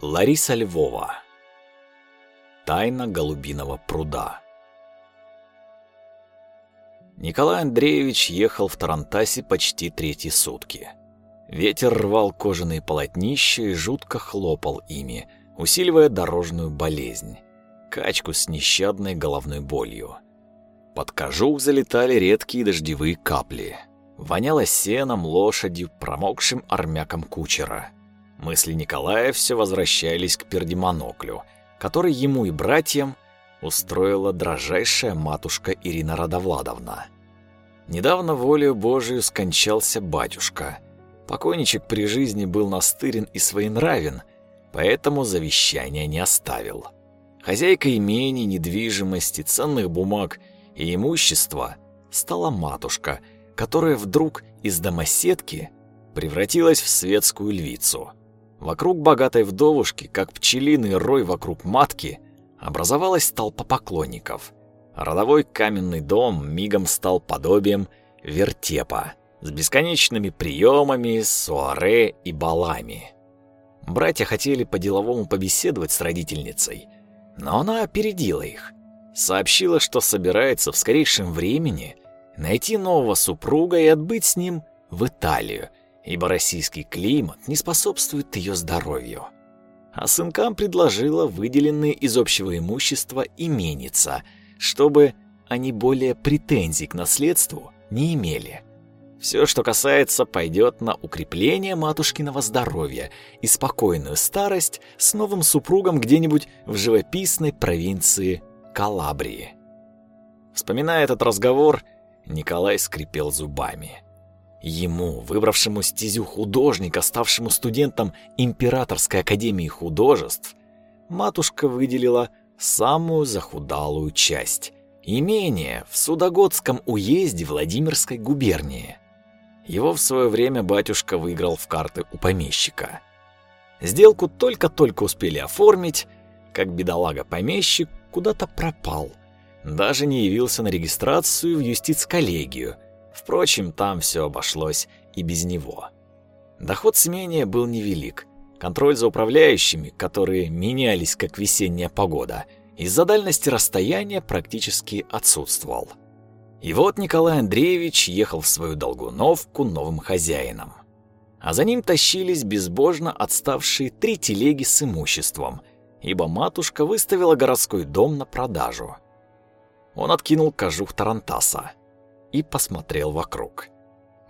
Лариса Львова. Тайна голубиного пруда. Николай Андреевич ехал в Тарантасе почти третьи сутки. Ветер рвал кожаные полотнища и жутко хлопал ими, усиливая дорожную болезнь, качку с нещадной головной болью. Под кожух залетали редкие дождевые капли. Воняло сеном, лошадью, промокшим армяком кучера. Мысли Николая все возвращались к пердемоноклю, который ему и братьям устроила дрожайшая матушка Ирина Радовладовна. Недавно волею Божию скончался батюшка. Покойничек при жизни был настырен и своенравен, поэтому завещания не оставил. Хозяйка имений, недвижимости, ценных бумаг и имущества стала матушка, которая вдруг из домоседки превратилась в светскую львицу. Вокруг богатой вдовушки, как пчелиный рой вокруг матки, образовалась толпа поклонников. Родовой каменный дом мигом стал подобием вертепа с бесконечными приемами, суаре и балами. Братья хотели по-деловому побеседовать с родительницей, но она опередила их. Сообщила, что собирается в скорейшем времени найти нового супруга и отбыть с ним в Италию, ибо российский климат не способствует ее здоровью. А сынкам предложила выделенные из общего имущества именица, чтобы они более претензий к наследству не имели. Все, что касается, пойдет на укрепление матушкиного здоровья и спокойную старость с новым супругом где-нибудь в живописной провинции Калабрии. Вспоминая этот разговор, Николай скрипел зубами. Ему, выбравшему стезю художника, ставшему студентом Императорской академии художеств, матушка выделила самую захудалую часть – имение в Судогодском уезде Владимирской губернии. Его в свое время батюшка выиграл в карты у помещика. Сделку только-только успели оформить, как бедолага-помещик куда-то пропал. Даже не явился на регистрацию в юстиц-коллегию. Впрочем, там все обошлось и без него. Доход с имения был невелик. Контроль за управляющими, которые менялись как весенняя погода, из-за дальности расстояния практически отсутствовал. И вот Николай Андреевич ехал в свою долгуновку новым хозяином. А за ним тащились безбожно отставшие три телеги с имуществом, ибо матушка выставила городской дом на продажу. Он откинул кожух тарантаса и посмотрел вокруг.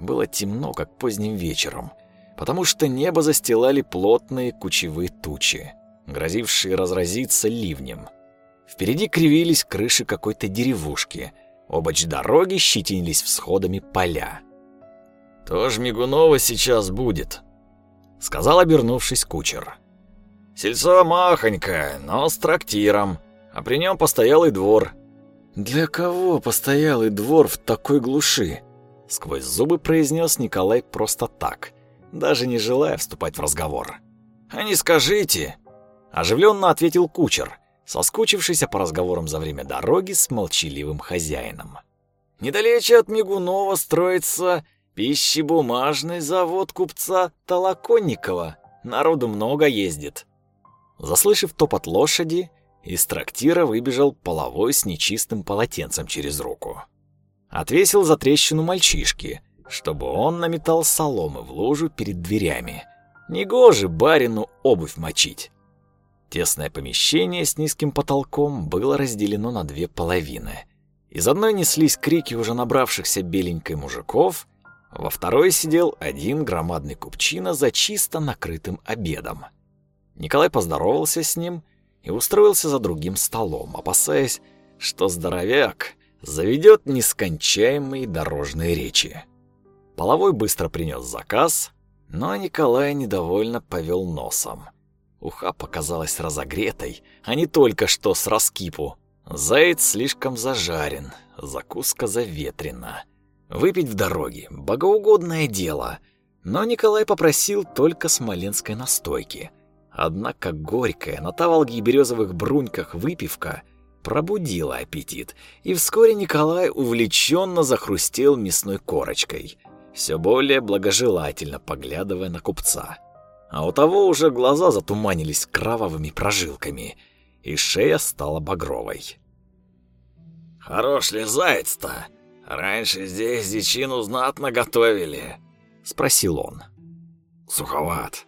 Было темно, как поздним вечером, потому что небо застилали плотные кучевые тучи, грозившие разразиться ливнем. Впереди кривились крыши какой-то деревушки, обочь дороги щетинились всходами поля. «То Мигунова сейчас будет», — сказал, обернувшись кучер. Сельцо махонькое, но с трактиром, а при нем постоялый двор. Для кого постоялый двор в такой глуши? Сквозь зубы произнес Николай просто так, даже не желая вступать в разговор. А не скажите, оживленно ответил кучер, соскучившийся по разговорам за время дороги с молчаливым хозяином. Недалече от Мигунова строится пищебумажный завод купца Толоконникова. Народу много ездит. Заслышав топот лошади, из трактира выбежал половой с нечистым полотенцем через руку. Отвесил за трещину мальчишки, чтобы он наметал соломы в лужу перед дверями. Негоже барину обувь мочить. Тесное помещение с низким потолком было разделено на две половины. Из одной неслись крики уже набравшихся беленькой мужиков, во второй сидел один громадный купчина за чисто накрытым обедом. Николай поздоровался с ним и устроился за другим столом, опасаясь, что здоровяк заведет нескончаемые дорожные речи. Половой быстро принес заказ, но Николай недовольно повел носом. Уха показалась разогретой, а не только что с раскипу. Заяц слишком зажарен, закуска заветрена. Выпить в дороге — богоугодное дело, но Николай попросил только смоленской настойки — Однако горькая, на таволге и березовых бруньках выпивка пробудила аппетит, и вскоре Николай увлеченно захрустел мясной корочкой, все более благожелательно поглядывая на купца. а у того уже глаза затуманились кровавыми прожилками, и шея стала багровой. «Хорош ли заяц-то? Раньше здесь дичину знатно готовили», — спросил он. «Суховат», —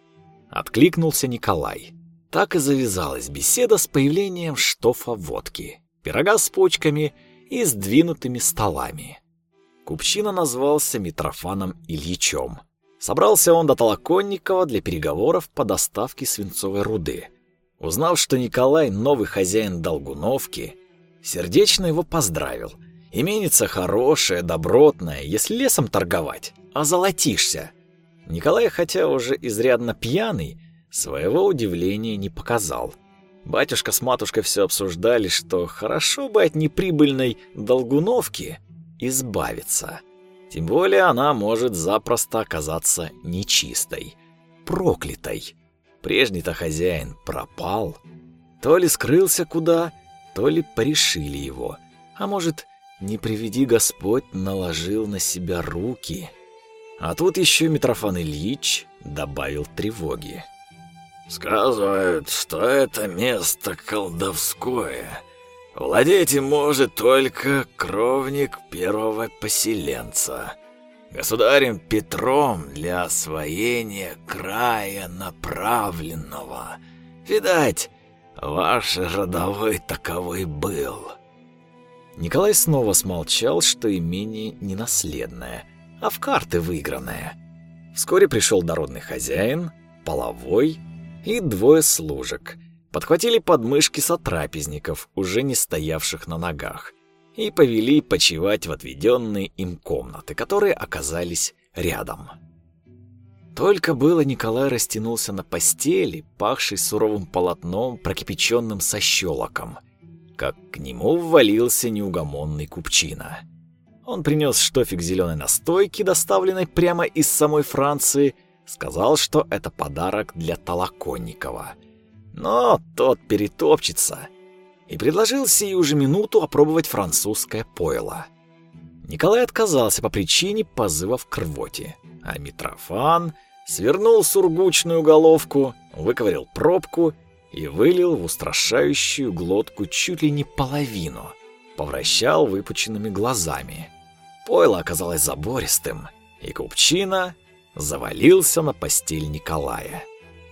откликнулся Николай. Так и завязалась беседа с появлением штофа водки, пирога с почками и сдвинутыми столами. Купчина назвался Митрофаном Ильичем. Собрался он до Толоконникова для переговоров по доставке свинцовой руды. Узнав, что Николай новый хозяин Долгуновки, сердечно его поздравил. Именица хорошая, добротная, если лесом торговать, а золотишься. Николай, хотя уже изрядно пьяный, своего удивления не показал. Батюшка с матушкой все обсуждали, что хорошо бы от неприбыльной долгуновки избавиться. Тем более она может запросто оказаться нечистой, проклятой. Прежний-то хозяин пропал. То ли скрылся куда, то ли порешили его. А может, не приведи Господь, наложил на себя руки. А тут еще Митрофан Ильич добавил тревоги. Сказывают, что это место колдовское. Владеть им может только кровник первого поселенца. Государем Петром для освоения края направленного. Видать, ваш родовой таковой был. Николай снова смолчал, что имение ненаследное, а в карты выигранное. Вскоре пришел дородный хозяин, половой, и двое служек. Подхватили подмышки сотрапезников, уже не стоявших на ногах, и повели почивать в отведенные им комнаты, которые оказались рядом. Только было Николай растянулся на постели, пахшей суровым полотном, прокипяченным со щелоком, как к нему ввалился неугомонный купчина. Он принес штофик зеленой настойки, доставленной прямо из самой Франции, Сказал, что это подарок для Толоконникова. Но тот перетопчется и предложил сию же минуту опробовать французское пойло. Николай отказался по причине позывов к рвоте, а Митрофан свернул сургучную головку, выковырял пробку и вылил в устрашающую глотку чуть ли не половину, повращал выпученными глазами. Пойло оказалось забористым, и купчина завалился на постель Николая.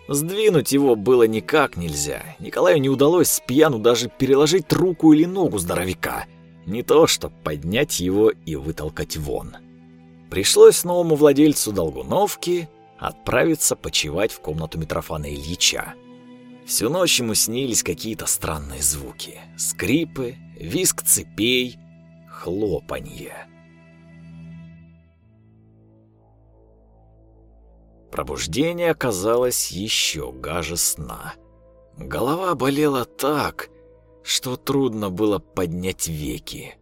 Сдвинуть его было никак нельзя. Николаю не удалось с пьяну даже переложить руку или ногу здоровяка. Не то, что поднять его и вытолкать вон. Пришлось новому владельцу Долгуновки отправиться почевать в комнату Митрофана Ильича. Всю ночь ему снились какие-то странные звуки. Скрипы, визг цепей, хлопанье. Пробуждение оказалось еще гаже сна. Голова болела так, что трудно было поднять веки.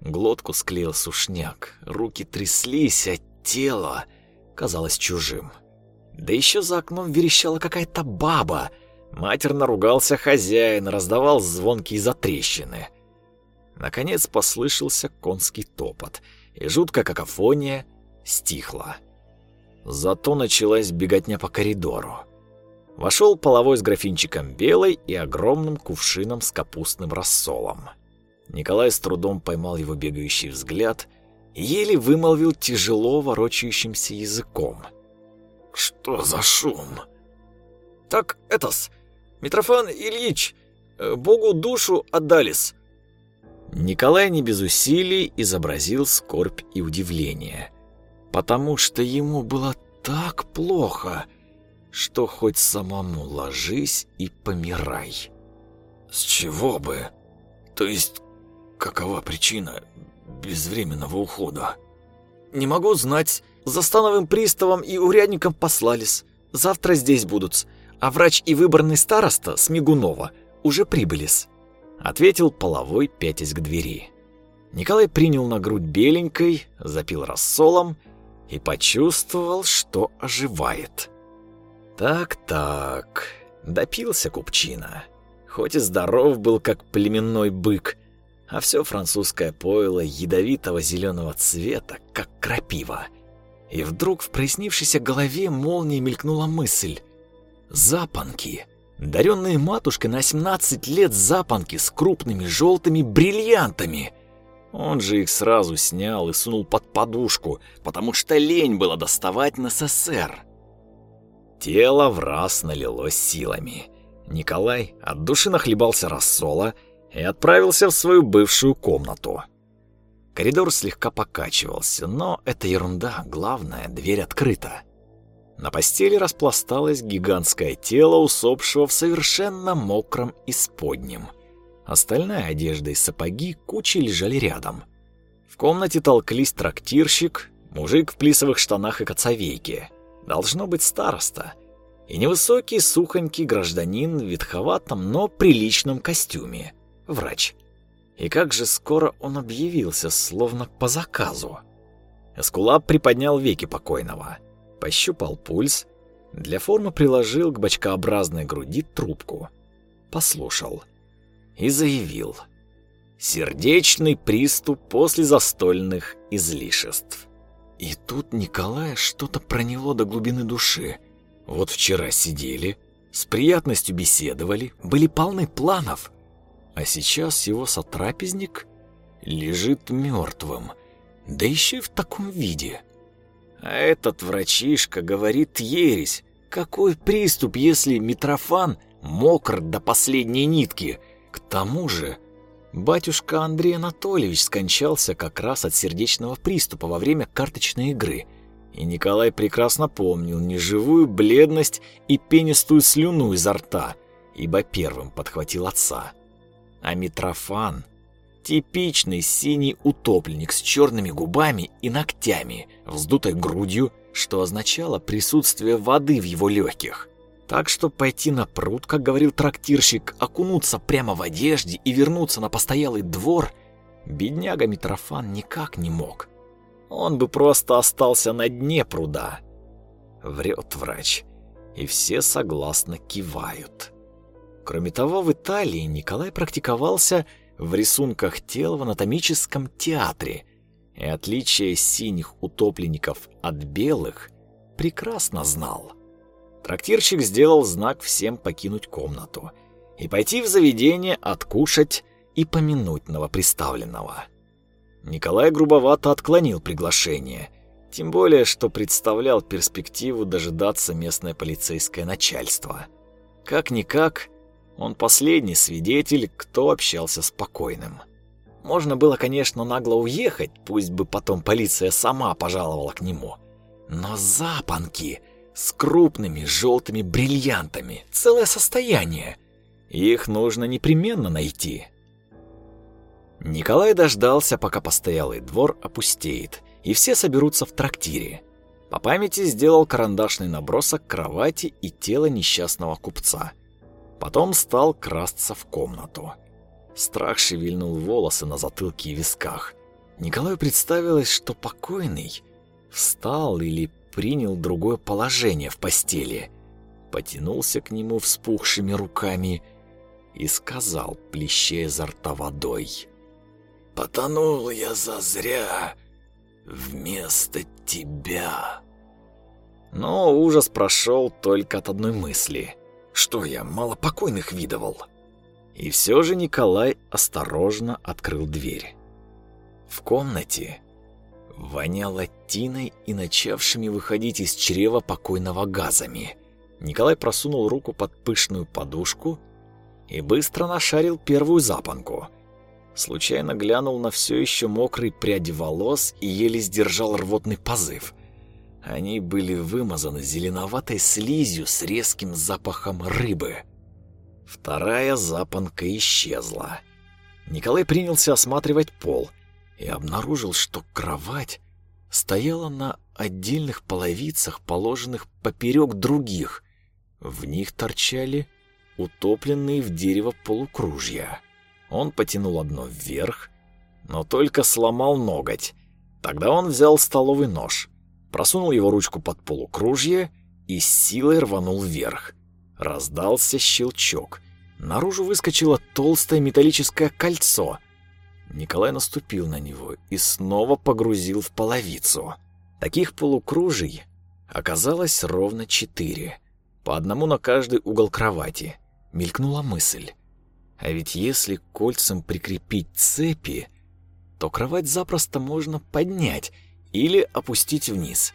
Глотку склеил сушняк, руки тряслись, а тело казалось чужим. Да еще за окном верещала какая-то баба. Матерно ругался хозяин, раздавал звонкие затрещины. Наконец послышался конский топот, и жуткая какофония стихла. Зато началась беготня по коридору. Вошел половой с графинчиком белой и огромным кувшином с капустным рассолом. Николай с трудом поймал его бегающий взгляд и еле вымолвил тяжело ворочающимся языком. «Что за шум?» «Так это-с, Митрофан Ильич, э, Богу душу отдались». Николай не без усилий изобразил скорбь и удивление потому что ему было так плохо, что хоть самому ложись и помирай. С чего бы? То есть, какова причина безвременного ухода? Не могу знать. За становым приставом и урядником послались. Завтра здесь будут, а врач и выборный староста Смигунова уже прибылись. Ответил половой, пятясь к двери. Николай принял на грудь беленькой, запил рассолом и почувствовал, что оживает. Так-так, допился купчина. Хоть и здоров был, как племенной бык, а все французское пойло ядовитого зеленого цвета, как крапива. И вдруг в прояснившейся голове молнией мелькнула мысль. Запонки. Даренные матушкой на 17 лет запонки с крупными желтыми бриллиантами. Он же их сразу снял и сунул под подушку, потому что лень было доставать на СССР. Тело в раз налилось силами. Николай от души нахлебался рассола и отправился в свою бывшую комнату. Коридор слегка покачивался, но это ерунда, главное, дверь открыта. На постели распласталось гигантское тело усопшего в совершенно мокром исподнем. Остальная одежда и сапоги кучей лежали рядом. В комнате толклись трактирщик, мужик в плисовых штанах и коцовейке. Должно быть староста. И невысокий сухонький гражданин в ветховатом, но приличном костюме. Врач. И как же скоро он объявился, словно по заказу. Эскулап приподнял веки покойного, пощупал пульс, для формы приложил к бочкообразной груди трубку, послушал и заявил. Сердечный приступ после застольных излишеств. И тут Николая что-то проняло до глубины души. Вот вчера сидели, с приятностью беседовали, были полны планов, а сейчас его сотрапезник лежит мертвым, да еще и в таком виде. А этот врачишка говорит ересь. Какой приступ, если Митрофан мокр до последней нитки? Тому же, батюшка Андрей Анатольевич скончался как раз от сердечного приступа во время карточной игры. И Николай прекрасно помнил неживую бледность и пенистую слюну изо рта, ибо первым подхватил отца. А Митрофан — типичный синий утопленник с черными губами и ногтями, вздутой грудью, что означало присутствие воды в его легких. Так что пойти на пруд, как говорил трактирщик, окунуться прямо в одежде и вернуться на постоялый двор, бедняга Митрофан никак не мог. Он бы просто остался на дне пруда. Врет врач, и все согласно кивают. Кроме того, в Италии Николай практиковался в рисунках тел в анатомическом театре, и отличие синих утопленников от белых прекрасно знал. Трактирщик сделал знак всем покинуть комнату и пойти в заведение откушать и помянуть новоприставленного. Николай грубовато отклонил приглашение, тем более, что представлял перспективу дожидаться местное полицейское начальство. Как-никак, он последний свидетель, кто общался с покойным. Можно было, конечно, нагло уехать, пусть бы потом полиция сама пожаловала к нему. Но запонки с крупными желтыми бриллиантами, целое состояние. Их нужно непременно найти. Николай дождался, пока постоялый двор опустеет, и все соберутся в трактире. По памяти сделал карандашный набросок кровати и тела несчастного купца – Потом стал красться в комнату. Страх шевельнул волосы на затылке и висках. Николаю представилось, что покойный встал или принял другое положение в постели, потянулся к нему вспухшими руками и сказал, плещея изо рта водой. «Потонул я зазря вместо тебя». Но ужас прошел только от одной мысли. Что я, мало покойных видывал? И все же Николай осторожно открыл дверь. В комнате воняло тиной и начавшими выходить из чрева покойного газами. Николай просунул руку под пышную подушку и быстро нашарил первую запонку. Случайно глянул на все еще мокрый прядь волос и еле сдержал рвотный позыв – они были вымазаны зеленоватой слизью с резким запахом рыбы. Вторая запонка исчезла. Николай принялся осматривать пол и обнаружил, что кровать стояла на отдельных половицах, положенных поперек других. В них торчали утопленные в дерево полукружья. Он потянул одно вверх, но только сломал ноготь. Тогда он взял столовый нож — просунул его ручку под полукружье и с силой рванул вверх. Раздался щелчок. Наружу выскочило толстое металлическое кольцо. Николай наступил на него и снова погрузил в половицу. Таких полукружий оказалось ровно четыре. по одному на каждый угол кровати. Мелькнула мысль. А ведь если кольцам прикрепить цепи, то кровать запросто можно поднять или опустить вниз.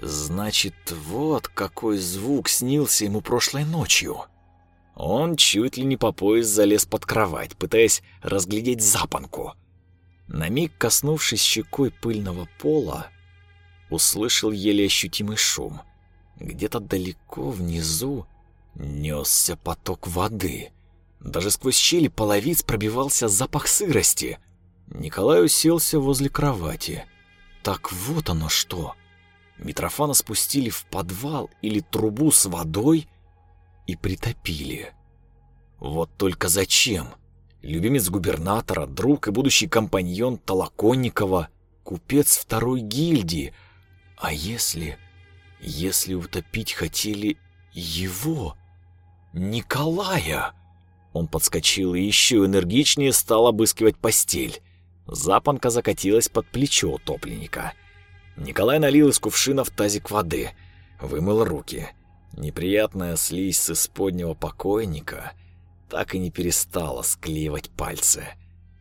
Значит, вот какой звук снился ему прошлой ночью. Он чуть ли не по пояс залез под кровать, пытаясь разглядеть запонку. На миг коснувшись щекой пыльного пола, услышал еле ощутимый шум. Где-то далеко внизу несся поток воды. Даже сквозь щели половиц пробивался запах сырости. Николай уселся возле кровати. Так вот оно что. Митрофана спустили в подвал или трубу с водой и притопили. Вот только зачем? Любимец губернатора, друг и будущий компаньон Толоконникова, купец второй гильдии. А если... если утопить хотели его, Николая? Он подскочил и еще энергичнее стал обыскивать постель. Запонка закатилась под плечо утопленника. Николай налил из кувшина в тазик воды, вымыл руки. Неприятная слизь с исподнего покойника так и не перестала склеивать пальцы.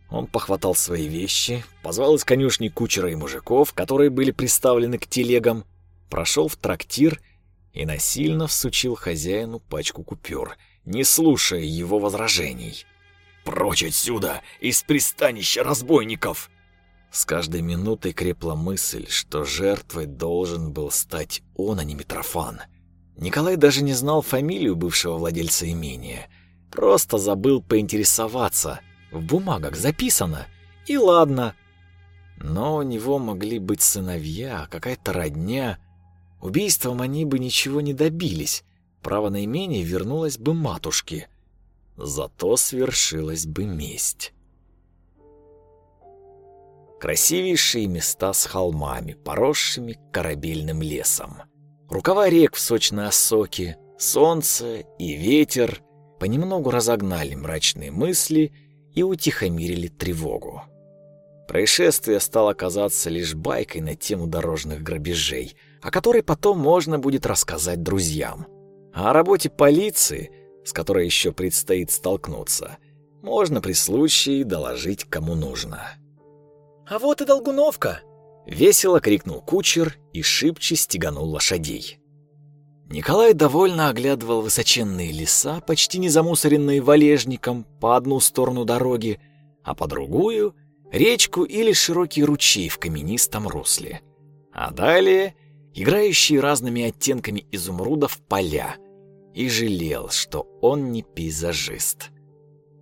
Он похватал свои вещи, позвал из конюшни кучера и мужиков, которые были приставлены к телегам, прошел в трактир и насильно всучил хозяину пачку купюр, не слушая его возражений. «Прочь отсюда, из пристанища разбойников!» С каждой минутой крепла мысль, что жертвой должен был стать он, а не Митрофан. Николай даже не знал фамилию бывшего владельца имения. Просто забыл поинтересоваться. В бумагах записано. И ладно. Но у него могли быть сыновья, какая-то родня. Убийством они бы ничего не добились. Право на имение вернулось бы матушке. Зато свершилась бы месть. Красивейшие места с холмами, поросшими корабельным лесом. Рукава рек в сочной осоке, солнце и ветер понемногу разогнали мрачные мысли и утихомирили тревогу. Происшествие стало казаться лишь байкой на тему дорожных грабежей, о которой потом можно будет рассказать друзьям. А о работе полиции, с которой еще предстоит столкнуться, можно при случае доложить кому нужно. «А вот и Долгуновка!» — весело крикнул кучер и шибче стеганул лошадей. Николай довольно оглядывал высоченные леса, почти не замусоренные валежником, по одну сторону дороги, а по другую — речку или широкий ручей в каменистом русле. А далее — играющие разными оттенками изумрудов поля, и жалел, что он не пейзажист.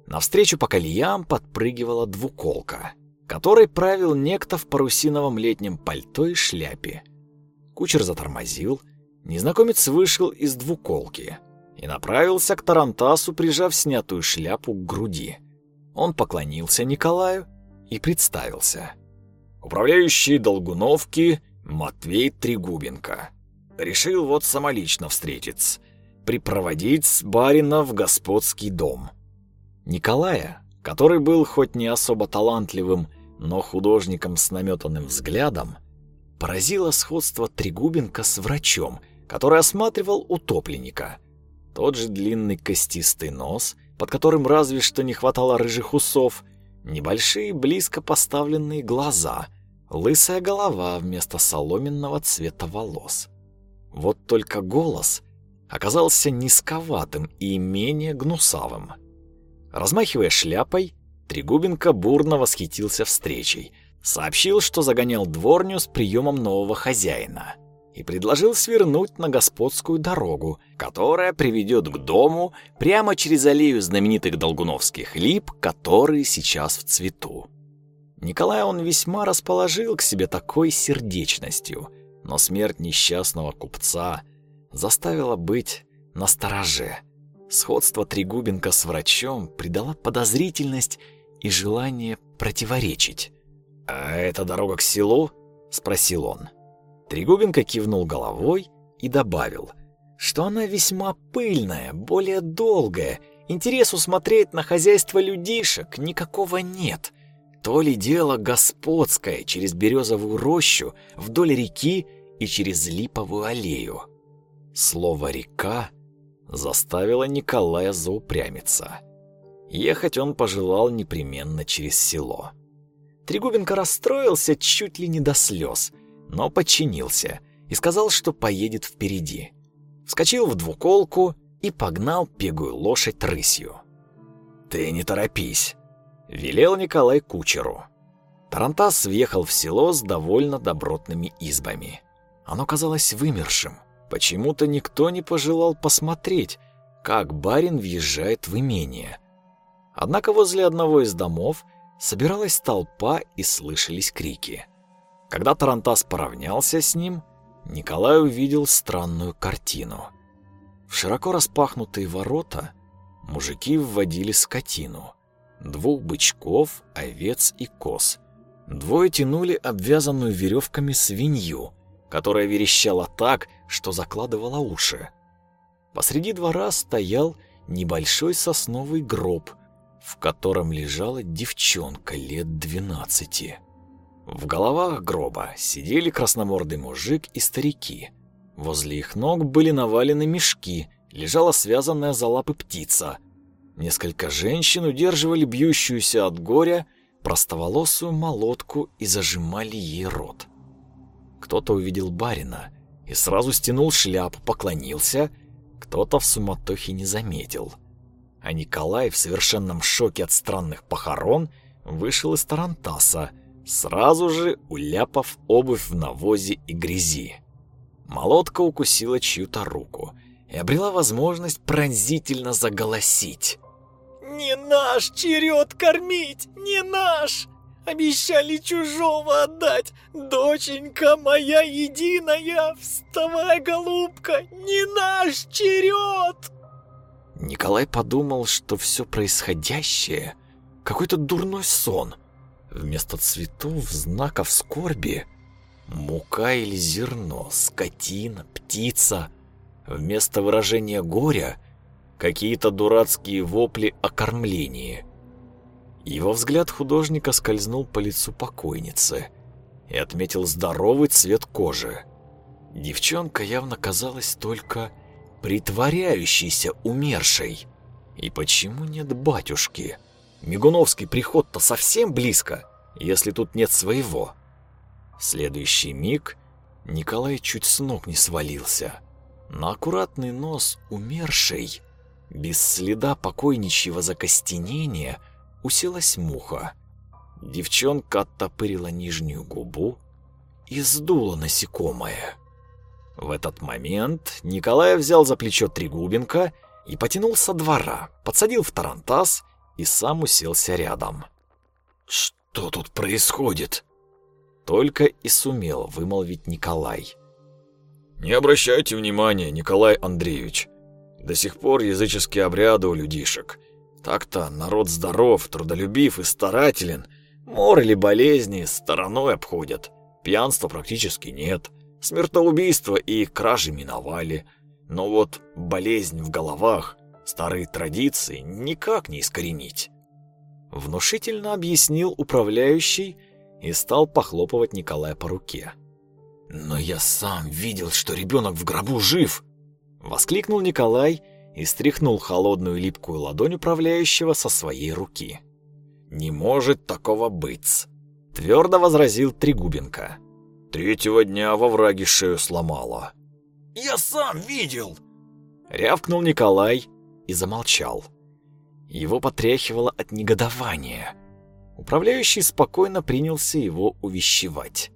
Навстречу по колеям подпрыгивала двуколка — которой правил некто в парусиновом летнем пальто и шляпе. Кучер затормозил, незнакомец вышел из двуколки и направился к Тарантасу, прижав снятую шляпу к груди. Он поклонился Николаю и представился. Управляющий Долгуновки Матвей Трегубенко. Решил вот самолично встретиться, припроводить с барина в господский дом. Николая, который был хоть не особо талантливым, но художником с наметанным взглядом поразило сходство Трегубенко с врачом, который осматривал утопленника. Тот же длинный костистый нос, под которым разве что не хватало рыжих усов, небольшие близко поставленные глаза, лысая голова вместо соломенного цвета волос. Вот только голос оказался низковатым и менее гнусавым. Размахивая шляпой, Трегубенко бурно восхитился встречей, сообщил, что загонял дворню с приемом нового хозяина и предложил свернуть на господскую дорогу, которая приведет к дому прямо через аллею знаменитых долгуновских лип, которые сейчас в цвету. Николая он весьма расположил к себе такой сердечностью, но смерть несчастного купца заставила быть настороже. Сходство Трегубенко с врачом придало подозрительность и желание противоречить. «А это дорога к селу?» — спросил он. Трегубенко кивнул головой и добавил, что она весьма пыльная, более долгая, интересу смотреть на хозяйство людишек никакого нет. То ли дело господское через березовую рощу вдоль реки и через липовую аллею. Слово «река» заставило Николая заупрямиться. Ехать он пожелал непременно через село. Трегубенко расстроился чуть ли не до слез, но подчинился и сказал, что поедет впереди. Вскочил в двуколку и погнал пегую лошадь рысью. «Ты не торопись», — велел Николай кучеру. Тарантас въехал в село с довольно добротными избами. Оно казалось вымершим. Почему-то никто не пожелал посмотреть, как барин въезжает в имение. Однако возле одного из домов собиралась толпа и слышались крики. Когда Тарантас поравнялся с ним, Николай увидел странную картину. В широко распахнутые ворота мужики вводили скотину. Двух бычков, овец и коз. Двое тянули обвязанную веревками свинью, которая верещала так, что закладывала уши. Посреди двора стоял небольшой сосновый гроб, в котором лежала девчонка лет двенадцати. В головах гроба сидели красномордый мужик и старики. Возле их ног были навалены мешки, лежала связанная за лапы птица. Несколько женщин удерживали бьющуюся от горя простоволосую молотку и зажимали ей рот. Кто-то увидел барина и сразу стянул шляпу, поклонился, кто-то в суматохе не заметил. А Николай в совершенном шоке от странных похорон вышел из Тарантаса, сразу же уляпав обувь в навозе и грязи. Молотка укусила чью-то руку и обрела возможность пронзительно заголосить. «Не наш черед кормить, не наш! Обещали чужого отдать! Доченька моя единая, вставай, голубка, не наш черед!» Николай подумал, что все происходящее — какой-то дурной сон. Вместо цветов, знаков скорби — мука или зерно, скотина, птица. Вместо выражения горя — какие-то дурацкие вопли о кормлении. Его взгляд художника скользнул по лицу покойницы и отметил здоровый цвет кожи. Девчонка явно казалась только притворяющейся умершей. И почему нет батюшки? Мигуновский приход-то совсем близко, если тут нет своего. В следующий миг Николай чуть с ног не свалился. На аккуратный нос умершей, без следа покойничьего закостенения, уселась муха. Девчонка оттопырила нижнюю губу и сдула насекомое. В этот момент Николай взял за плечо Трегубенко и потянул со двора, подсадил в тарантас и сам уселся рядом. «Что тут происходит?» Только и сумел вымолвить Николай. «Не обращайте внимания, Николай Андреевич. До сих пор языческие обряды у людишек. Так-то народ здоров, трудолюбив и старателен. Мор или болезни стороной обходят. Пьянства практически нет. Смертоубийства и кражи миновали. Но вот болезнь в головах, старые традиции никак не искоренить. Внушительно объяснил управляющий и стал похлопывать Николая по руке. «Но я сам видел, что ребенок в гробу жив!» Воскликнул Николай и стряхнул холодную липкую ладонь управляющего со своей руки. «Не может такого быть!» Твердо возразил Трегубенко. «Третьего дня во враге шею сломала». «Я сам видел!» Рявкнул Николай и замолчал. Его потряхивало от негодования. Управляющий спокойно принялся его увещевать.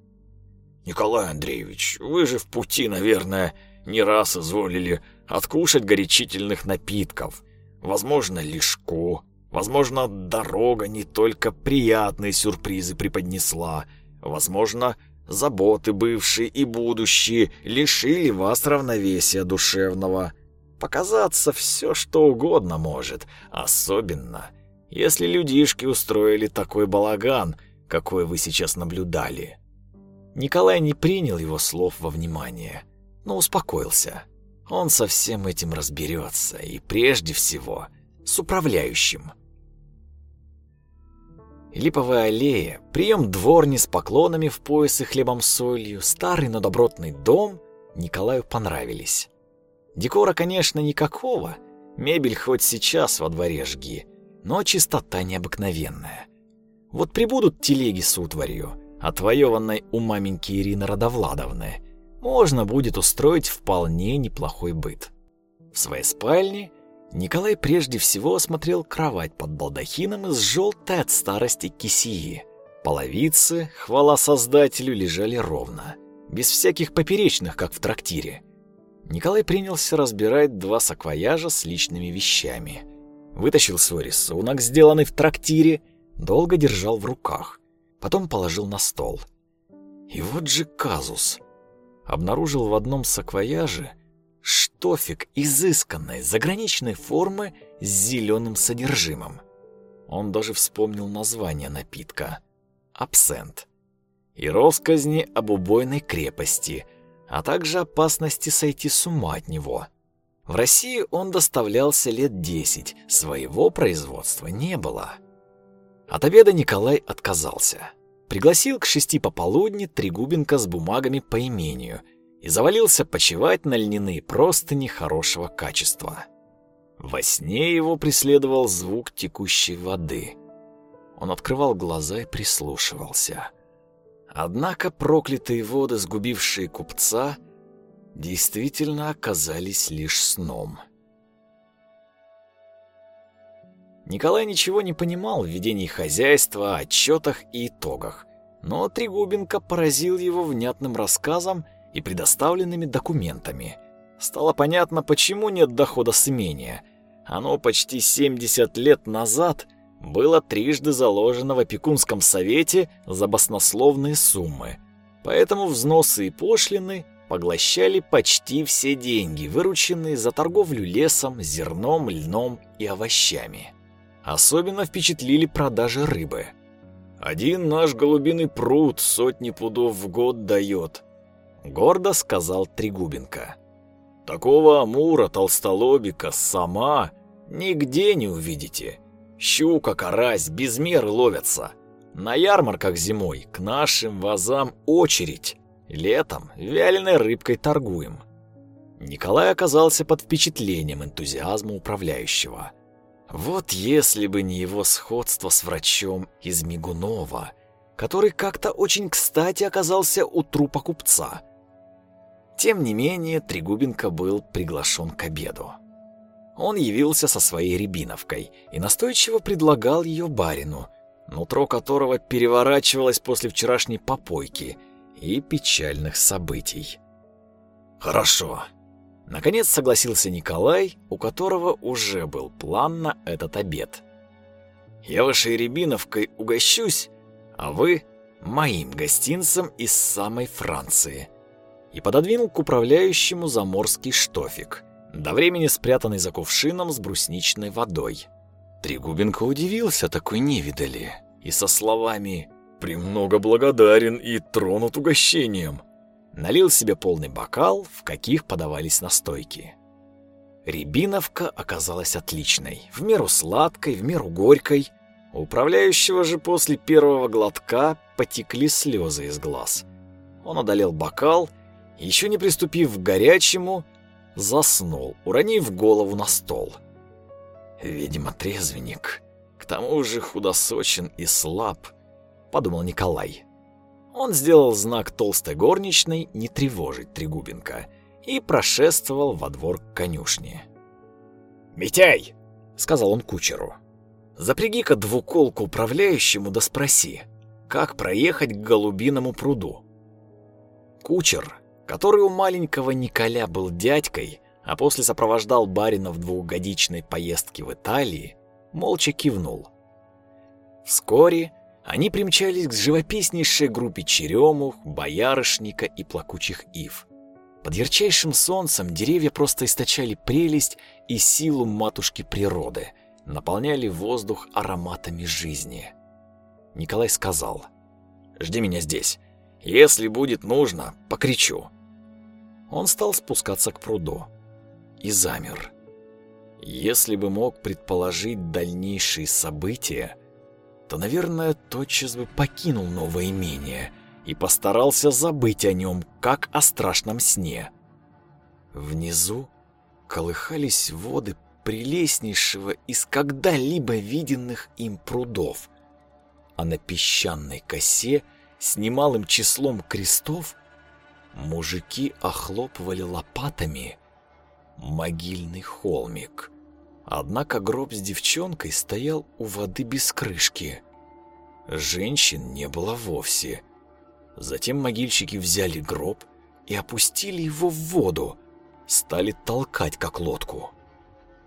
«Николай Андреевич, вы же в пути, наверное, не раз изволили откушать горячительных напитков. Возможно, лишку. Возможно, дорога не только приятные сюрпризы преподнесла. Возможно, заботы бывшие и будущие лишили вас равновесия душевного. Показаться все, что угодно может, особенно, если людишки устроили такой балаган, какой вы сейчас наблюдали. Николай не принял его слов во внимание, но успокоился. Он со всем этим разберется, и прежде всего с управляющим. Липовая аллея, прием дворни с поклонами в пояс и хлебом-солью, старый, но добротный дом Николаю понравились. Декора, конечно, никакого. Мебель хоть сейчас во дворе жги, но чистота необыкновенная. Вот прибудут телеги с утварью, отвоеванной у маменьки Ирины Родовладовны, можно будет устроить вполне неплохой быт. В своей спальне Николай прежде всего осмотрел кровать под балдахином из желтой от старости кисии. Половицы, хвала создателю, лежали ровно, без всяких поперечных, как в трактире. Николай принялся разбирать два саквояжа с личными вещами. Вытащил свой рисунок, сделанный в трактире, долго держал в руках, потом положил на стол. И вот же казус. Обнаружил в одном саквояже штофик изысканной заграничной формы с зеленым содержимым. Он даже вспомнил название напитка — абсент. И россказни об убойной крепости, а также опасности сойти с ума от него. В России он доставлялся лет десять, своего производства не было. От обеда Николай отказался. Пригласил к шести пополудни Трегубенко с бумагами по имению и завалился почевать на льняные простыни хорошего качества. Во сне его преследовал звук текущей воды. Он открывал глаза и прислушивался. Однако проклятые воды, сгубившие купца, действительно оказались лишь сном. Николай ничего не понимал в ведении хозяйства, отчетах и итогах, но Трегубенко поразил его внятным рассказом и предоставленными документами. Стало понятно, почему нет дохода с имения. Оно почти 70 лет назад было трижды заложено в опекунском совете за баснословные суммы. Поэтому взносы и пошлины поглощали почти все деньги, вырученные за торговлю лесом, зерном, льном и овощами. Особенно впечатлили продажи рыбы. «Один наш голубиный пруд сотни пудов в год дает», — гордо сказал Трегубенко. «Такого амура, толстолобика, сама нигде не увидите. Щука, карась без меры ловятся. На ярмарках зимой к нашим вазам очередь. Летом вяленой рыбкой торгуем». Николай оказался под впечатлением энтузиазма управляющего. Вот если бы не его сходство с врачом из Мигунова, который как-то очень кстати оказался у трупа купца. Тем не менее, Трегубенко был приглашен к обеду. Он явился со своей рябиновкой и настойчиво предлагал ее барину, нутро которого переворачивалось после вчерашней попойки и печальных событий. «Хорошо», Наконец согласился Николай, у которого уже был план на этот обед. «Я вашей рябиновкой угощусь, а вы моим гостинцем из самой Франции». И пододвинул к управляющему заморский штофик, до времени спрятанный за кувшином с брусничной водой. Трегубенко удивился такой невидали и со словами «Премного благодарен и тронут угощением» налил себе полный бокал, в каких подавались настойки. Рябиновка оказалась отличной, в меру сладкой, в меру горькой. У управляющего же после первого глотка потекли слезы из глаз. Он одолел бокал, еще не приступив к горячему, заснул, уронив голову на стол. Видимо, трезвенник, к тому же худосочен и слаб, подумал Николай. Он сделал знак толстой горничной не тревожить Трегубенко и прошествовал во двор к конюшне. «Митяй!» — сказал он кучеру. «Запряги-ка двуколку управляющему да спроси, как проехать к Голубиному пруду». Кучер, который у маленького Николя был дядькой, а после сопровождал барина в двухгодичной поездке в Италии, молча кивнул. Вскоре они примчались к живописнейшей группе черемух, боярышника и плакучих ив. Под ярчайшим солнцем деревья просто источали прелесть и силу матушки природы, наполняли воздух ароматами жизни. Николай сказал, «Жди меня здесь. Если будет нужно, покричу». Он стал спускаться к пруду и замер. Если бы мог предположить дальнейшие события, то, наверное, тотчас бы покинул новое имение и постарался забыть о нем, как о страшном сне. Внизу колыхались воды прелестнейшего из когда-либо виденных им прудов, а на песчаной косе с немалым числом крестов мужики охлопывали лопатами могильный холмик. Однако гроб с девчонкой стоял у воды без крышки. Женщин не было вовсе. Затем могильщики взяли гроб и опустили его в воду, стали толкать как лодку.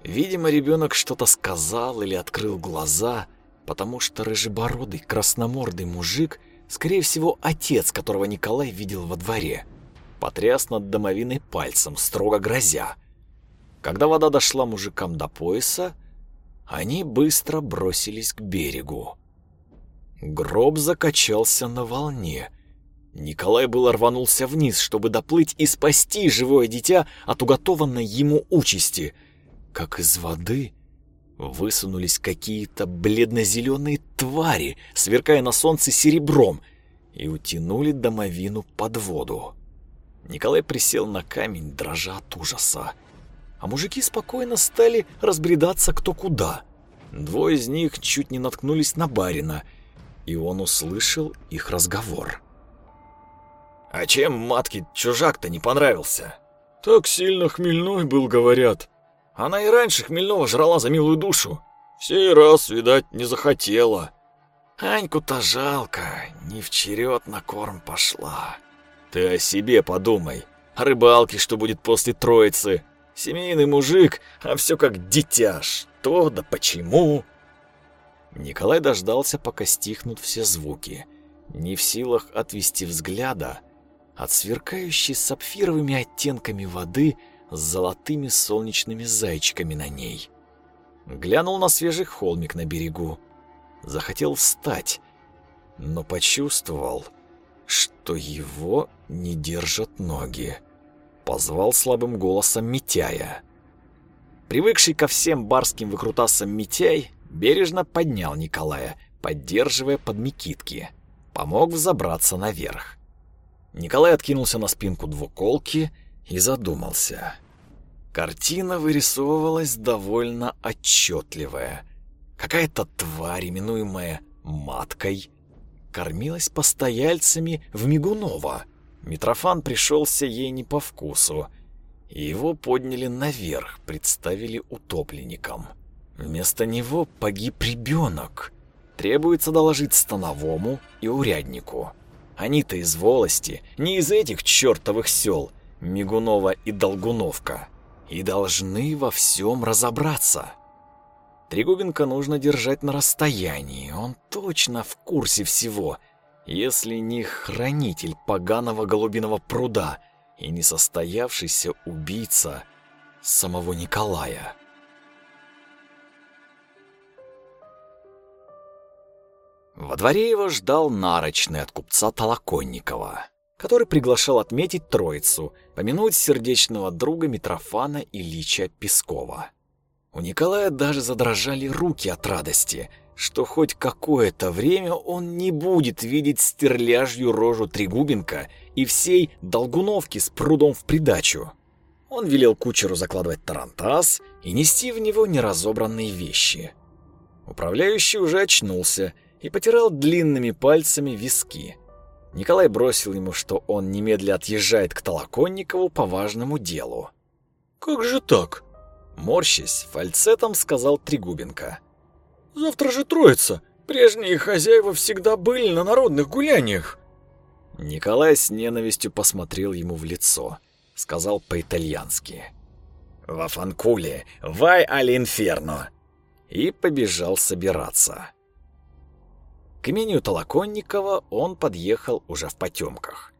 Видимо, ребенок что-то сказал или открыл глаза, потому что рыжебородый красномордый мужик, скорее всего, отец, которого Николай видел во дворе, потряс над домовиной пальцем, строго грозя. Когда вода дошла мужикам до пояса, они быстро бросились к берегу. Гроб закачался на волне. Николай был рванулся вниз, чтобы доплыть и спасти живое дитя от уготованной ему участи — как из воды высунулись какие-то бледно-зеленые твари, сверкая на солнце серебром, и утянули домовину под воду. Николай присел на камень, дрожа от ужаса. А мужики спокойно стали разбредаться кто куда. Двое из них чуть не наткнулись на барина, и он услышал их разговор. «А чем матке чужак-то не понравился?» «Так сильно хмельной был, говорят», она и раньше хмельного жрала за милую душу. В сей раз, видать, не захотела. Аньку-то жалко, не в черед на корм пошла. Ты о себе подумай. О рыбалке, что будет после троицы. Семейный мужик, а все как дитя. Что да почему? Николай дождался, пока стихнут все звуки. Не в силах отвести взгляда от сверкающей сапфировыми оттенками воды — с золотыми солнечными зайчиками на ней. Глянул на свежий холмик на берегу. Захотел встать, но почувствовал, что его не держат ноги. Позвал слабым голосом Митяя. Привыкший ко всем барским выкрутасам Митяй бережно поднял Николая, поддерживая под Микитки. Помог взобраться наверх. Николай откинулся на спинку двуколки и задумался. Картина вырисовывалась довольно отчетливая. Какая-то тварь, именуемая маткой, кормилась постояльцами в Мигунова. Митрофан пришелся ей не по вкусу, и его подняли наверх, представили утопленником. Вместо него погиб ребенок. Требуется доложить становому и уряднику. Они-то из волости, не из этих чертовых сел, Мигунова и Долгуновка и должны во всем разобраться. Трегубенко нужно держать на расстоянии, он точно в курсе всего, если не хранитель поганого голубиного пруда и не состоявшийся убийца самого Николая. Во дворе его ждал нарочный от купца Толоконникова который приглашал отметить Троицу, помянуть сердечного друга Митрофана Ильича Пескова. У Николая даже задрожали руки от радости, что хоть какое-то время он не будет видеть стерляжью рожу Трегубенко и всей Долгуновки с прудом в придачу. Он велел кучеру закладывать тарантас и нести в него неразобранные вещи. Управляющий уже очнулся и потирал длинными пальцами виски. Николай бросил ему, что он немедля отъезжает к Толоконникову по важному делу. «Как же так?» Морщись, фальцетом сказал Трегубенко. «Завтра же Троица. Прежние хозяева всегда были на народных гуляниях». Николай с ненавистью посмотрел ему в лицо. Сказал по-итальянски. «Во фанкуле, вай аль инферно!» И побежал собираться. К имению Толоконникова он подъехал уже в потемках.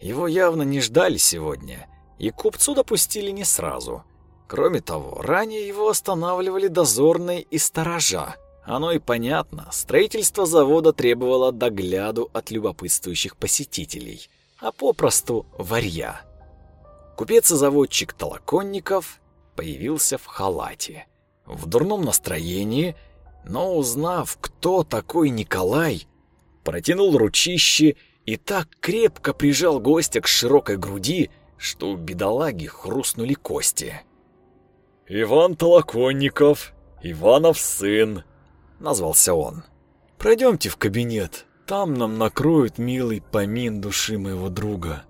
Его явно не ждали сегодня, и купцу допустили не сразу. Кроме того, ранее его останавливали дозорные и сторожа. Оно и понятно, строительство завода требовало догляду от любопытствующих посетителей, а попросту варья. Купец и заводчик Толоконников появился в халате. В дурном настроении – но узнав, кто такой Николай, протянул ручище и так крепко прижал гостя к широкой груди, что у бедолаги хрустнули кости. Иван Толоконников, Иванов сын», — назвался он. «Пройдемте в кабинет, там нам накроют милый помин души моего друга».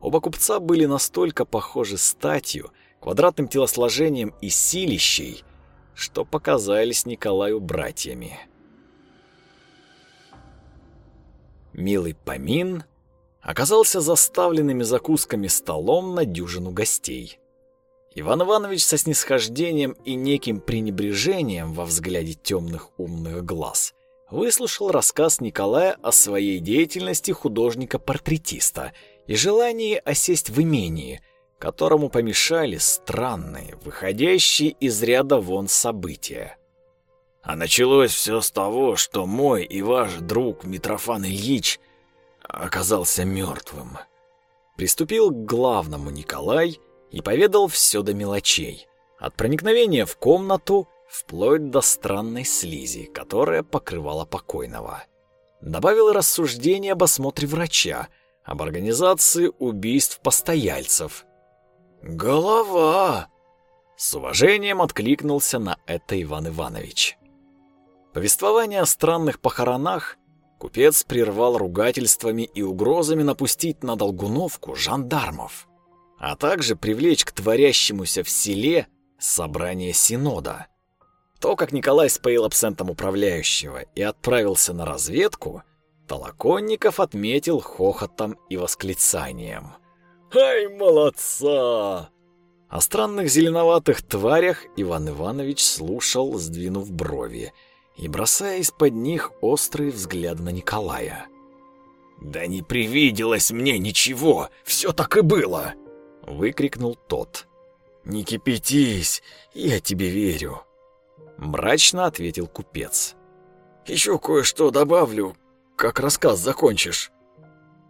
Оба купца были настолько похожи статью, квадратным телосложением и силищей, что показались Николаю братьями. Милый помин оказался заставленными закусками столом на дюжину гостей. Иван Иванович со снисхождением и неким пренебрежением во взгляде темных умных глаз выслушал рассказ Николая о своей деятельности художника-портретиста и желании осесть в имении, которому помешали странные, выходящие из ряда вон события. А началось все с того, что мой и ваш друг Митрофан Ильич оказался мертвым. Приступил к главному Николай и поведал все до мелочей. От проникновения в комнату вплоть до странной слизи, которая покрывала покойного. Добавил рассуждение об осмотре врача, об организации убийств постояльцев. «Голова!» С уважением откликнулся на это Иван Иванович. Повествование о странных похоронах купец прервал ругательствами и угрозами напустить на Долгуновку жандармов, а также привлечь к творящемуся в селе собрание синода. То, как Николай споил абсентом управляющего и отправился на разведку, Толоконников отметил хохотом и восклицанием. «Ай, молодца!» О странных зеленоватых тварях Иван Иванович слушал, сдвинув брови, и бросая из-под них острый взгляд на Николая. «Да не привиделось мне ничего, все так и было!» — выкрикнул тот. «Не кипятись, я тебе верю», — мрачно ответил купец. «Еще кое-что добавлю, как рассказ закончишь».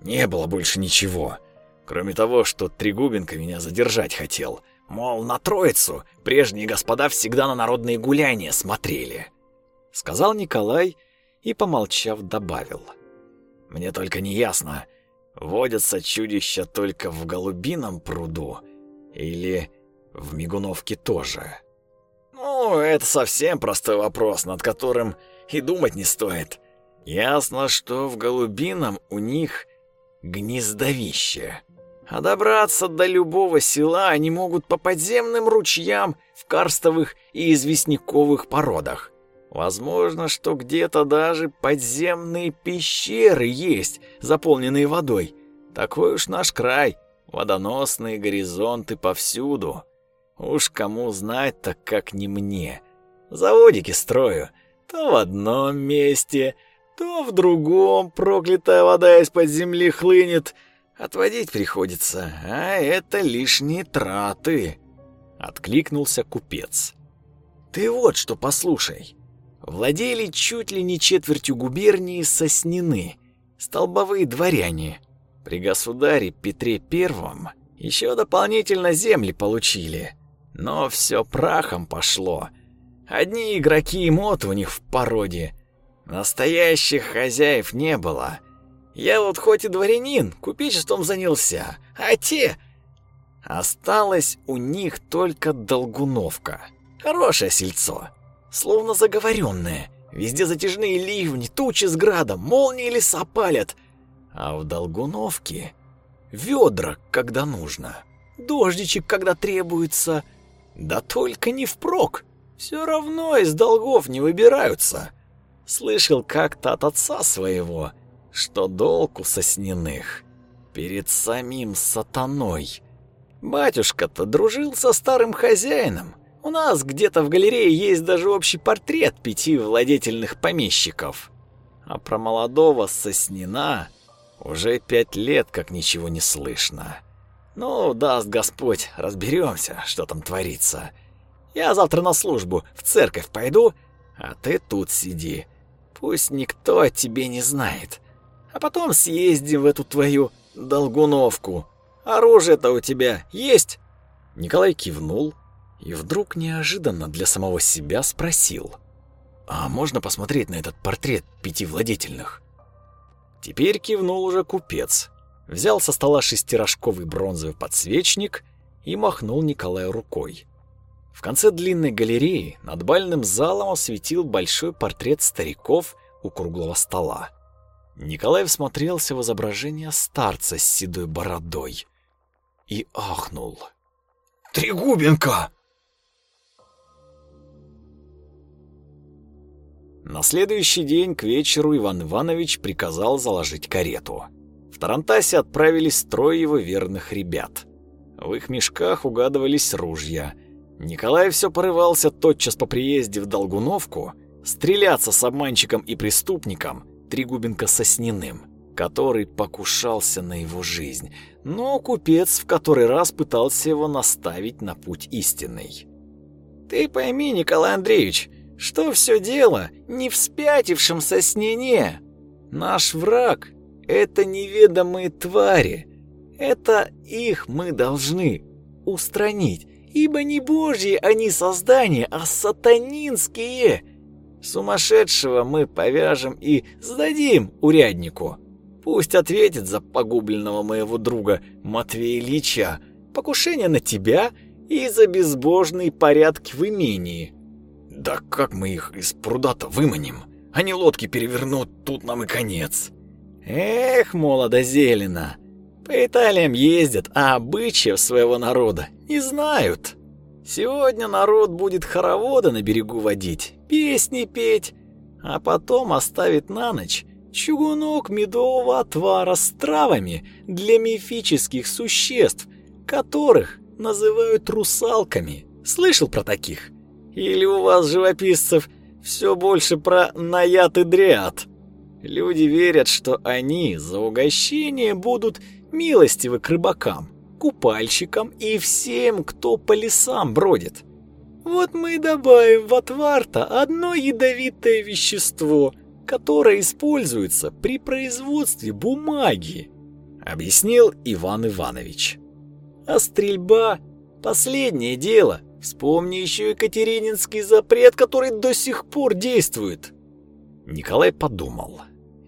«Не было больше ничего, кроме того, что Трегубенко меня задержать хотел. Мол, на Троицу прежние господа всегда на народные гуляния смотрели» сказал Николай и, помолчав, добавил. Мне только не ясно, водятся чудища только в голубином пруду или в Мигуновке тоже. Ну, это совсем простой вопрос, над которым и думать не стоит. Ясно, что в голубином у них гнездовище. А добраться до любого села они могут по подземным ручьям в карстовых и известняковых породах. Возможно, что где-то даже подземные пещеры есть, заполненные водой. Такой уж наш край. Водоносные горизонты повсюду. Уж кому знать, так как не мне. Заводики строю. То в одном месте, то в другом проклятая вода из-под земли хлынет. Отводить приходится, а это лишние траты. Откликнулся купец. Ты вот что послушай владели чуть ли не четвертью губернии Соснины, столбовые дворяне. При государе Петре Первом еще дополнительно земли получили, но все прахом пошло. Одни игроки и мот у них в породе. Настоящих хозяев не было. Я вот хоть и дворянин, купечеством занялся, а те... Осталось у них только Долгуновка. Хорошее сельцо словно заговоренные. Везде затяжные ливни, тучи с градом, молнии леса палят. А в Долгуновке ведра, когда нужно, дождичек, когда требуется. Да только не впрок, все равно из долгов не выбираются. Слышал как-то от отца своего, что долг у сосняных перед самим сатаной. Батюшка-то дружил со старым хозяином, у нас где-то в галерее есть даже общий портрет пяти владетельных помещиков. А про молодого Соснина уже пять лет как ничего не слышно. Ну, даст Господь, разберемся, что там творится. Я завтра на службу в церковь пойду, а ты тут сиди. Пусть никто о тебе не знает. А потом съездим в эту твою долгуновку. Оружие-то у тебя есть?» Николай кивнул, и вдруг неожиданно для самого себя спросил. «А можно посмотреть на этот портрет пяти владетельных?» Теперь кивнул уже купец, взял со стола шестирожковый бронзовый подсвечник и махнул Николаю рукой. В конце длинной галереи над бальным залом осветил большой портрет стариков у круглого стола. Николай всмотрелся в изображение старца с седой бородой и ахнул. «Трегубенко!» На следующий день к вечеру Иван Иванович приказал заложить карету. В Тарантасе отправились трое его верных ребят. В их мешках угадывались ружья. Николай все порывался тотчас по приезде в Долгуновку стреляться с обманщиком и преступником Тригубенко Сосниным, который покушался на его жизнь, но купец в который раз пытался его наставить на путь истинный. «Ты пойми, Николай Андреевич, что все дело не в спятившем Соснине. Наш враг — это неведомые твари. Это их мы должны устранить, ибо не божьи они создания, а сатанинские. Сумасшедшего мы повяжем и сдадим уряднику. Пусть ответит за погубленного моего друга Матвея Ильича, покушение на тебя и за безбожные порядки в имении. Да как мы их из пруда-то выманим? Они лодки перевернут, тут нам и конец. Эх, молодо зелено. По Италиям ездят, а обычаев своего народа не знают. Сегодня народ будет хороводы на берегу водить, песни петь, а потом оставит на ночь чугунок медового отвара с травами для мифических существ, которых называют русалками. Слышал про таких? Или у вас, живописцев, все больше про наяд и дриад? Люди верят, что они за угощение будут милостивы к рыбакам, купальщикам и всем, кто по лесам бродит. Вот мы и добавим в отвар-то одно ядовитое вещество, которое используется при производстве бумаги, объяснил Иван Иванович. А стрельба – последнее дело. Вспомни еще Екатерининский запрет, который до сих пор действует. Николай подумал.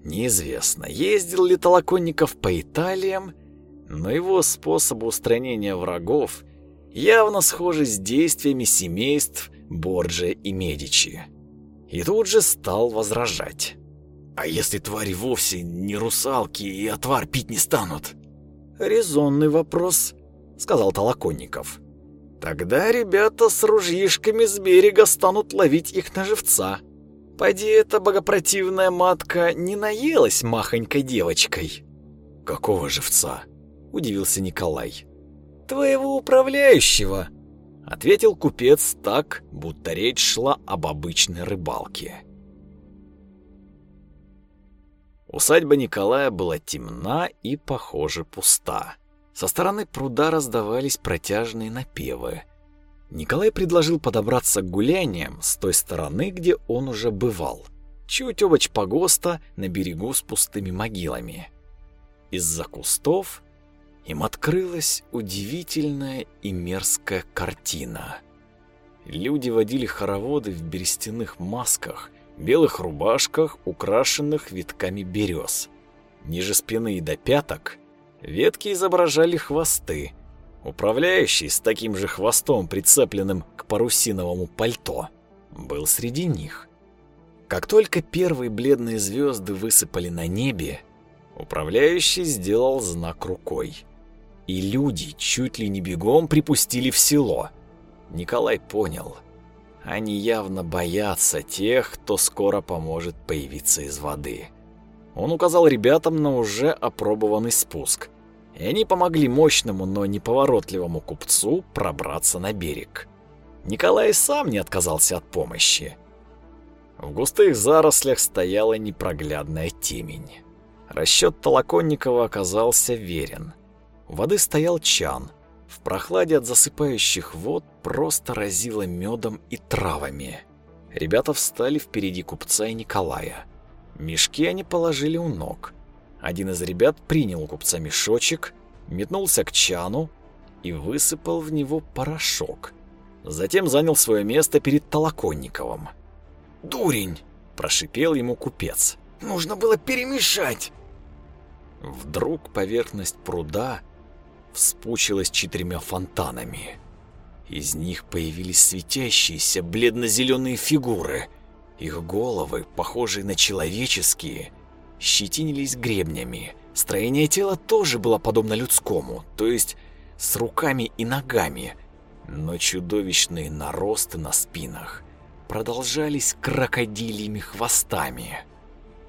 Неизвестно, ездил ли Толоконников по Италиям, но его способы устранения врагов явно схожи с действиями семейств Борджи и Медичи. И тут же стал возражать. «А если твари вовсе не русалки и отвар пить не станут?» «Резонный вопрос», — сказал Толоконников. «Тогда ребята с ружьишками с берега станут ловить их на живца. Поди эта богопротивная матка не наелась махонькой девочкой». «Какого живца?» — удивился Николай. «Твоего управляющего», — ответил купец так, будто речь шла об обычной рыбалке. Усадьба Николая была темна и, похоже, пуста. Со стороны пруда раздавались протяжные напевы. Николай предложил подобраться к гуляниям с той стороны, где он уже бывал. Чуть обочь погоста на берегу с пустыми могилами. Из-за кустов им открылась удивительная и мерзкая картина. Люди водили хороводы в берестяных масках, белых рубашках, украшенных витками берез. Ниже спины и до пяток ветки изображали хвосты. Управляющий с таким же хвостом, прицепленным к парусиновому пальто, был среди них. Как только первые бледные звезды высыпали на небе, управляющий сделал знак рукой и люди чуть ли не бегом припустили в село. Николай понял. Они явно боятся тех, кто скоро поможет появиться из воды. Он указал ребятам на уже опробованный спуск, и они помогли мощному, но неповоротливому купцу пробраться на берег. Николай сам не отказался от помощи. В густых зарослях стояла непроглядная темень. Расчет Толоконникова оказался верен. У воды стоял чан. В прохладе от засыпающих вод просто разило медом и травами. Ребята встали впереди купца и Николая. Мешки они положили у ног. Один из ребят принял у купца мешочек, метнулся к чану и высыпал в него порошок. Затем занял свое место перед Толоконниковым. «Дурень!» – прошипел ему купец. «Нужно было перемешать!» Вдруг поверхность пруда вспучилась четырьмя фонтанами. Из них появились светящиеся бледно-зеленые фигуры. Их головы, похожие на человеческие, щетинились гребнями. Строение тела тоже было подобно людскому, то есть с руками и ногами, но чудовищные наросты на спинах продолжались крокодильями хвостами.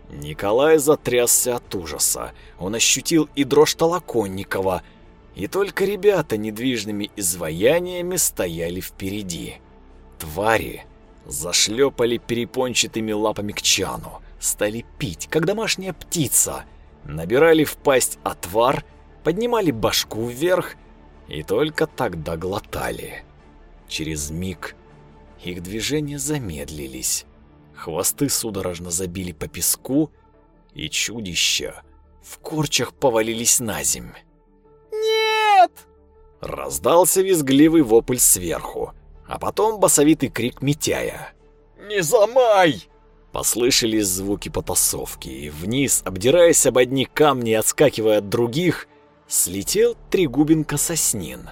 Николай затрясся от ужаса. Он ощутил и дрожь Толоконникова, и только ребята недвижными изваяниями стояли впереди. Твари зашлепали перепончатыми лапами к чану, стали пить, как домашняя птица, набирали в пасть отвар, поднимали башку вверх и только тогда глотали. Через миг их движения замедлились. Хвосты судорожно забили по песку, и чудища в корчах повалились на земь. «Нет!» Раздался визгливый вопль сверху, а потом басовитый крик Митяя. «Не замай!» Послышались звуки потасовки, и вниз, обдираясь об одни камни и отскакивая от других, слетел тригубинка соснин.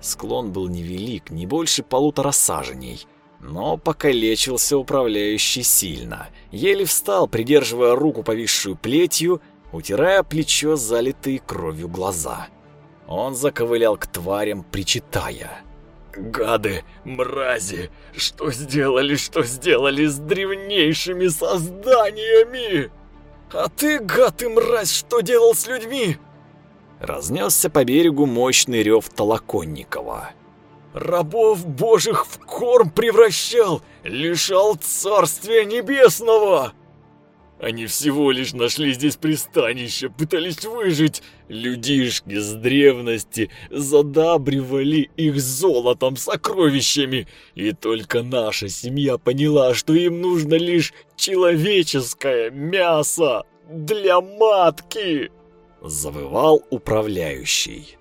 Склон был невелик, не больше полутора саженей, но покалечился управляющий сильно. Еле встал, придерживая руку, повисшую плетью, утирая плечо, залитые кровью глаза. Он заковылял к тварям, причитая. «Гады, мрази, что сделали, что сделали с древнейшими созданиями? А ты, гад и мразь, что делал с людьми?» Разнесся по берегу мощный рев Толоконникова. «Рабов божьих в корм превращал, лишал царствия небесного!» Они всего лишь нашли здесь пристанище, пытались выжить. Людишки с древности задабривали их золотом, сокровищами. И только наша семья поняла, что им нужно лишь человеческое мясо для матки. Завывал управляющий.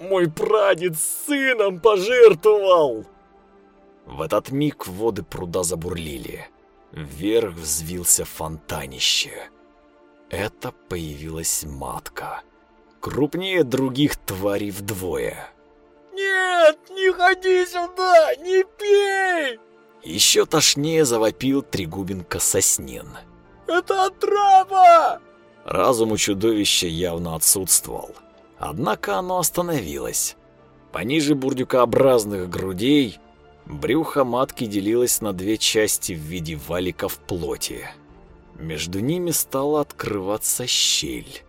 Мой прадед сыном пожертвовал. В этот миг воды пруда забурлили. Вверх взвился фонтанище. Это появилась матка. Крупнее других тварей вдвое. «Нет, не ходи сюда, не пей!» Еще тошнее завопил Тригубенко Соснин. «Это отрава!» Разум у чудовища явно отсутствовал. Однако оно остановилось. Пониже бурдюкообразных грудей Брюхо матки делилось на две части в виде валиков плоти. Между ними стала открываться щель.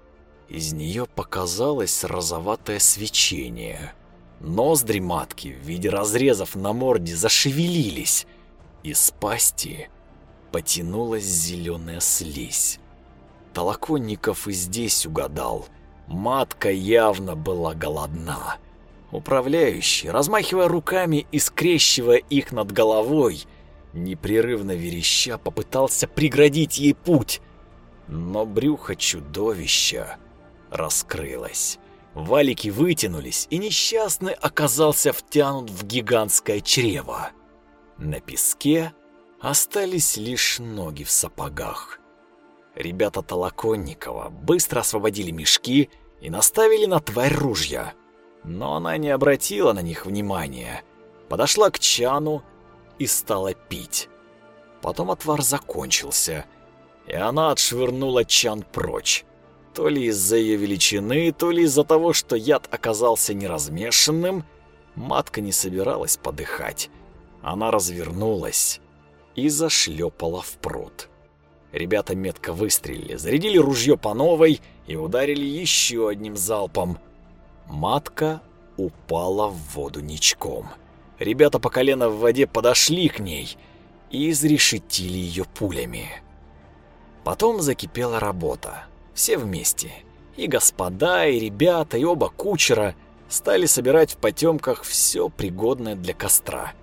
Из нее показалось розоватое свечение. Ноздри матки в виде разрезов на морде зашевелились. Из пасти потянулась зеленая слизь. Толоконников и здесь угадал. Матка явно была голодна. Управляющий, размахивая руками и скрещивая их над головой, непрерывно вереща попытался преградить ей путь. Но брюхо чудовища раскрылось. Валики вытянулись, и несчастный оказался втянут в гигантское чрево. На песке остались лишь ноги в сапогах. Ребята Толоконникова быстро освободили мешки и наставили на тварь ружья — но она не обратила на них внимания. Подошла к чану и стала пить. Потом отвар закончился, и она отшвырнула чан прочь. То ли из-за ее величины, то ли из-за того, что яд оказался неразмешанным, матка не собиралась подыхать. Она развернулась и зашлепала в пруд. Ребята метко выстрелили, зарядили ружье по новой и ударили еще одним залпом – Матка упала в воду ничком. Ребята по колено в воде подошли к ней и изрешетили ее пулями. Потом закипела работа. Все вместе. И господа, и ребята, и оба кучера стали собирать в потемках все пригодное для костра.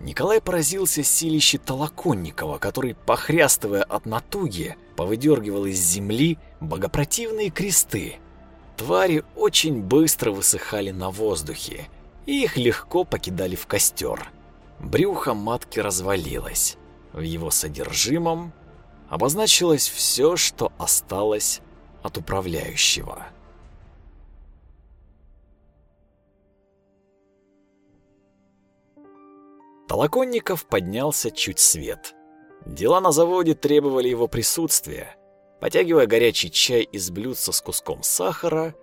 Николай поразился силище Толоконникова, который, похрястывая от натуги, повыдергивал из земли богопротивные кресты, Твари очень быстро высыхали на воздухе, и их легко покидали в костер. Брюхо матки развалилось. В его содержимом обозначилось все, что осталось от управляющего. Толоконников поднялся чуть свет. Дела на заводе требовали его присутствия. Потягивая горячий чай из блюдца с куском сахара,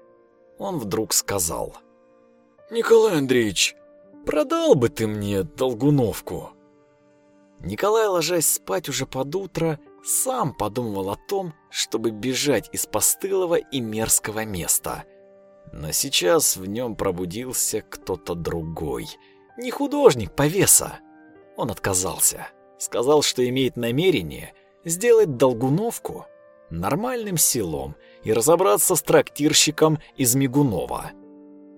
он вдруг сказал. «Николай Андреевич, продал бы ты мне долгуновку?» Николай, ложась спать уже под утро, сам подумывал о том, чтобы бежать из постылого и мерзкого места. Но сейчас в нем пробудился кто-то другой. Не художник повеса. Он отказался. Сказал, что имеет намерение сделать долгуновку нормальным селом и разобраться с трактирщиком из Мигунова.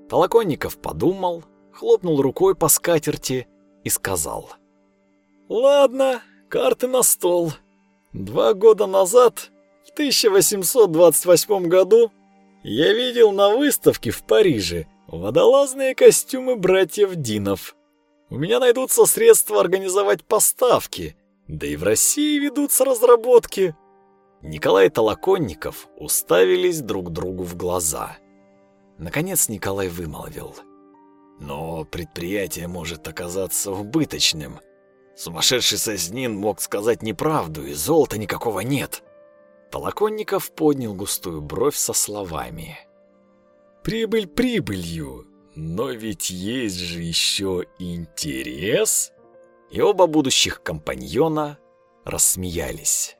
Толоконников подумал, хлопнул рукой по скатерти и сказал. «Ладно, карты на стол. Два года назад, в 1828 году, я видел на выставке в Париже водолазные костюмы братьев Динов. У меня найдутся средства организовать поставки, да и в России ведутся разработки. Николай и Толоконников уставились друг другу в глаза. Наконец Николай вымолвил. «Но предприятие может оказаться убыточным. Сумасшедший Соснин мог сказать неправду, и золота никакого нет». Толоконников поднял густую бровь со словами. «Прибыль прибылью, но ведь есть же еще интерес!» И оба будущих компаньона рассмеялись.